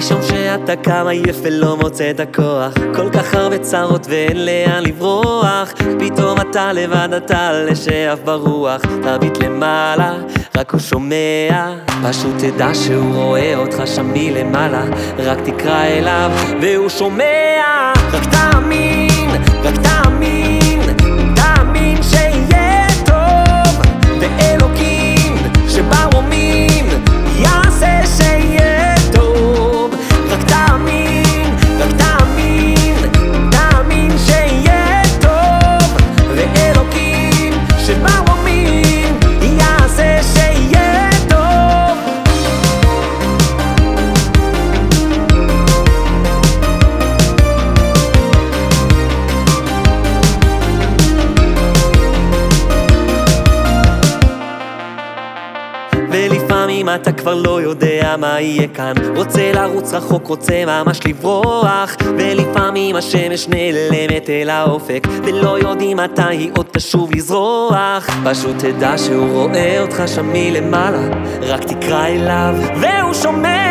כשאתה קם עייף ולא מוצא את הכוח. כל כך הרבה צרות ואין לאן לברוח. פתאום אתה לבד אתה לשאף ברוח. תביט למעלה, רק הוא שומע. פשוט תדע שהוא רואה אותך שם מלמעלה. רק תקרא אליו והוא שומע. רק תאמין, ולפעמים אתה כבר לא יודע מה יהיה כאן. רוצה לרוץ רחוק, רוצה ממש לברוח. ולפעמים השמש נעלמת אל האופק. ולא יודעים מתי היא עוד תשוב לזרוח. פשוט תדע שהוא רואה אותך שם מלמעלה. רק תקרא אליו והוא שומע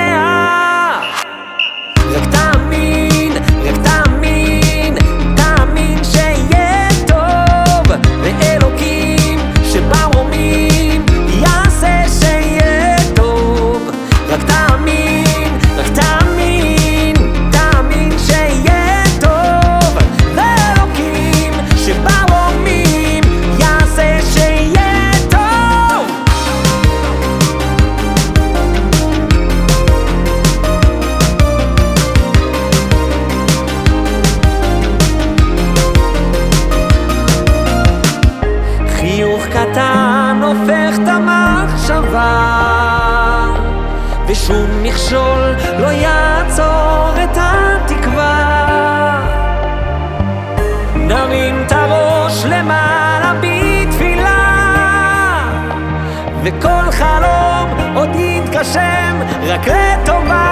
חיוך קטן הופך את המחשבה ושום מכשול לא יעצור את התקווה. נרים את הראש למעלה בתפילה וכל חלום עוד יתגשם רק לטובה